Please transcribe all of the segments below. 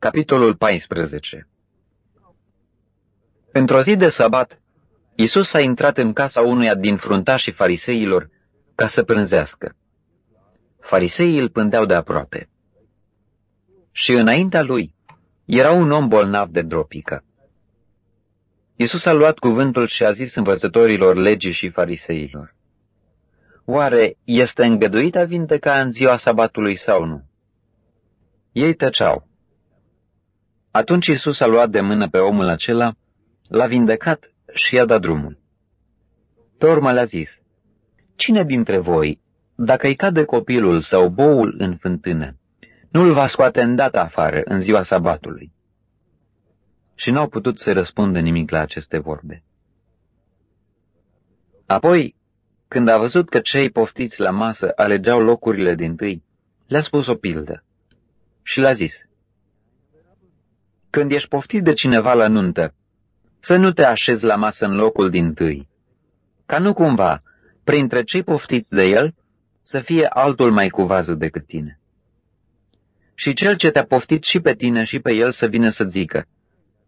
Capitolul 14 Într-o zi de sabat, Isus a intrat în casa unuia din fruntașii fariseilor ca să prânzească. Fariseii îl pândeau de aproape. Și înaintea lui era un om bolnav de dropică. Isus a luat cuvântul și a zis învățătorilor legii și fariseilor. Oare este îngăduit a vindeca în ziua sabatului sau nu? Ei tăceau. Atunci Isus a luat de mână pe omul acela, l-a vindecat și i-a dat drumul. Pe urmă le-a zis, Cine dintre voi, dacă îi cade copilul sau boul în fântână, nu-l va scoate îndată afară în ziua sabatului? Și n-au putut să răspundă nimic la aceste vorbe. Apoi, când a văzut că cei poftiți la masă alegeau locurile din tâi, le-a spus o pildă și le-a zis, Când ești poftit de cineva la nuntă, să nu te așezi la masă în locul din tâi, ca nu cumva, printre cei poftiți de el, să fie altul mai cu vază decât tine. Și cel ce te-a poftit și pe tine și pe el să vină să zică,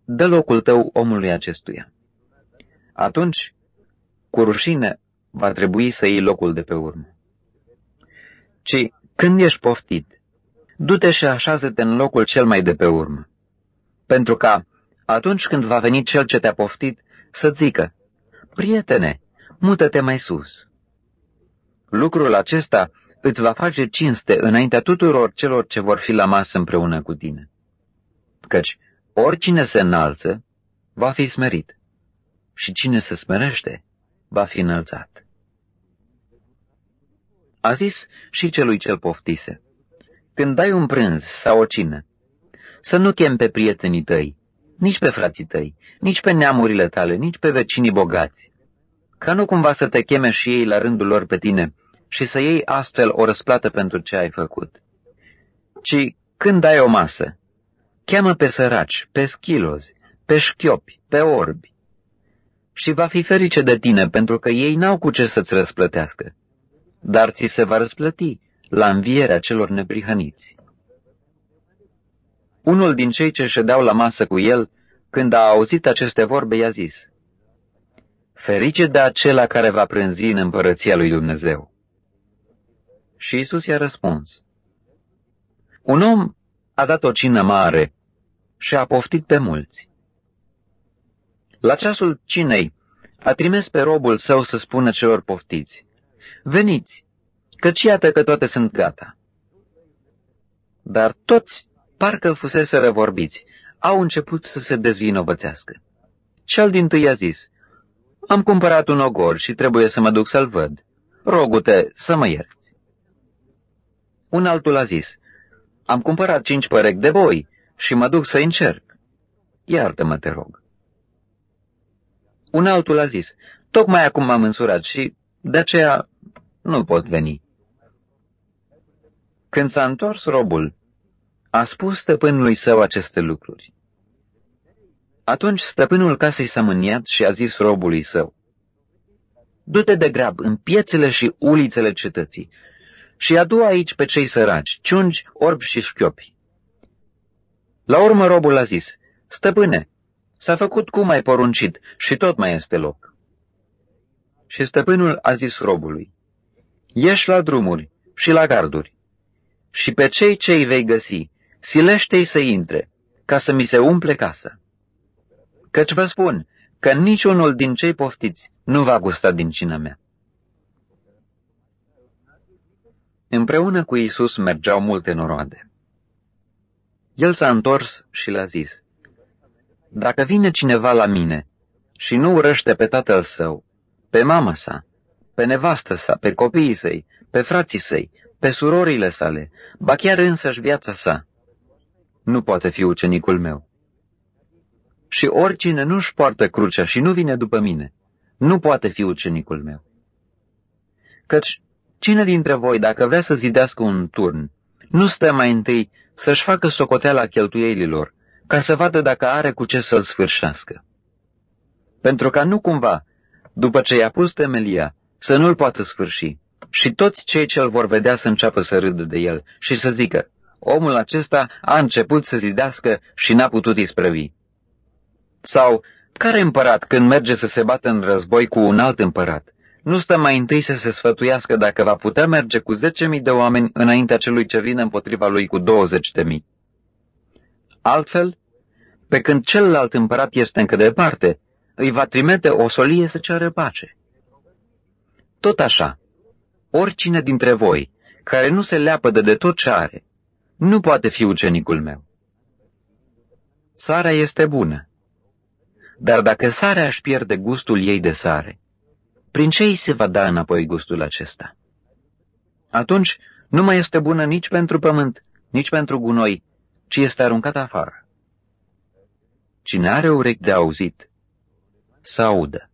dă locul tău omului acestuia. Atunci, cu rușine, va trebui să iei locul de pe urmă. Ci, când ești poftit, du-te și așează-te în locul cel mai de pe urmă. Pentru ca, atunci când va veni cel ce te-a poftit, să zică, prietene, mută-te mai sus. Lucrul acesta îți va face cinste înaintea tuturor celor ce vor fi la masă împreună cu tine. Căci oricine se înalță, va fi smerit, și cine se smerește, va fi înălțat. A zis și celui cel poftise, când dai un prânz sau o cină, să nu chem pe prietenii tăi, nici pe frații tăi, nici pe neamurile tale, nici pe vecinii bogați, ca nu cumva să te cheme și ei la rândul lor pe tine și să iei astfel o răsplată pentru ce ai făcut. Ci când dai o masă, cheamă pe săraci, pe schilozi, pe șchiopi, pe orbi, și va fi ferice de tine, pentru că ei n-au cu ce să-ți răsplătească, dar ți se va răsplăti la învierea celor neprihăniți. Unul din cei ce ședeau la masă cu el, când a auzit aceste vorbe, i-a zis, Ferice de acela care va prânzi în împărăția lui Dumnezeu. Și Isus i-a răspuns, Un om a dat o cină mare și a poftit pe mulți. La ceasul cinei a trimis pe robul său să spună celor poftiți, Veniți, căci iată că toate sunt gata. Dar toți, parcă fusese răvorbiți, au început să se dezvinovățească. Cel din tâi a zis, Am cumpărat un ogor și trebuie să mă duc să-l văd. Rogu-te să mă ierți. Un altul a zis, Am cumpărat cinci părechi de boi și mă duc să încerc. Iartă-mă, te rog. Un altul a zis, tocmai acum m-am însurat și de aceea nu pot veni. Când s-a întors robul, a spus stăpânului său aceste lucruri. Atunci stăpânul casei s-a mâniat și a zis robului său, Du-te de grab în piețele și ulițele cetății și adu aici pe cei săraci, ciungi, orbi și șchiopi. La urmă robul a zis, Stăpâne, S-a făcut cum ai poruncit și tot mai este loc. Și stăpânul a zis robului, Ieși la drumuri și la garduri și pe cei ce îi vei găsi, silește-i să intre, ca să mi se umple casa. Căci vă spun că niciunul din cei poftiți nu va gusta din cina mea. Împreună cu Isus mergeau multe noroade. El s-a întors și le-a zis, dacă vine cineva la mine și nu urăște pe tatăl său, pe mama sa, pe nevastă sa, pe copiii săi, pe frații săi, pe surorile sale, ba chiar însăși viața sa, nu poate fi ucenicul meu. Și oricine nu-și poartă crucea și nu vine după mine, nu poate fi ucenicul meu. Căci cine dintre voi, dacă vrea să zidească un turn, nu stă mai întâi să-și facă socoteala cheltuielilor ca să vadă dacă are cu ce să-l sfârșească. Pentru ca nu cumva, după ce i-a pus temelia, să nu-l poată sfârși și toți cei ce-l vor vedea să înceapă să râdă de el și să zică, omul acesta a început să zidească și n-a putut isprăvi. Sau, care împărat când merge să se bată în război cu un alt împărat? Nu stă mai întâi să se sfătuiască dacă va putea merge cu zece mii de oameni înaintea celui ce vine împotriva lui cu douăzeci de mii. Altfel, pe când celălalt împărat este încă departe, îi va trimite o solie să ceară pace. Tot așa, oricine dintre voi, care nu se leapădă de tot ce are, nu poate fi ucenicul meu. Sarea este bună, dar dacă sarea își pierde gustul ei de sare, prin ce îi se va da înapoi gustul acesta? Atunci nu mai este bună nici pentru pământ, nici pentru gunoi, ci este aruncată afară. Cine are urechi de auzit, să audă.